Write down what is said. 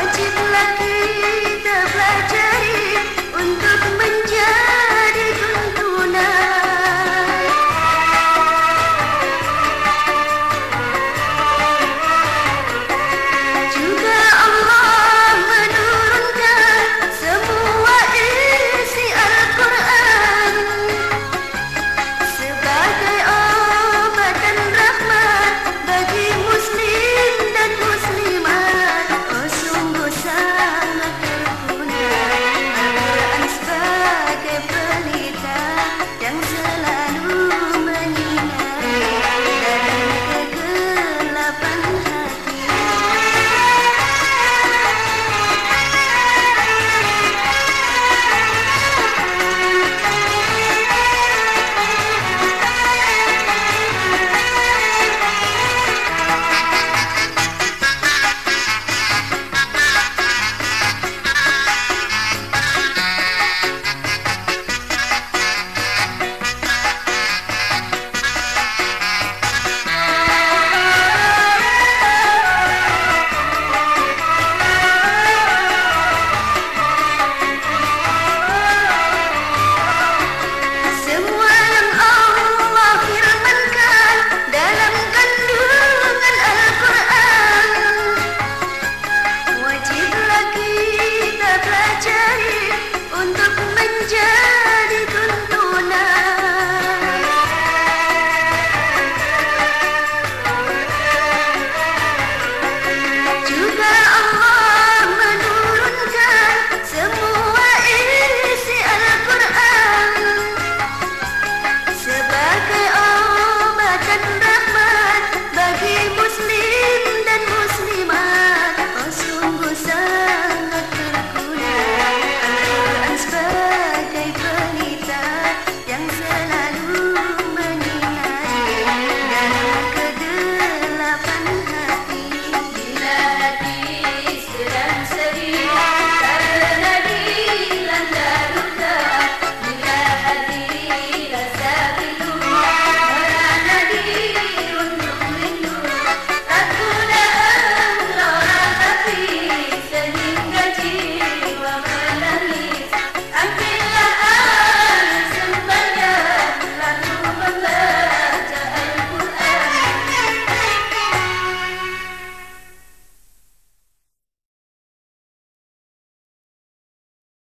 Terciplah kita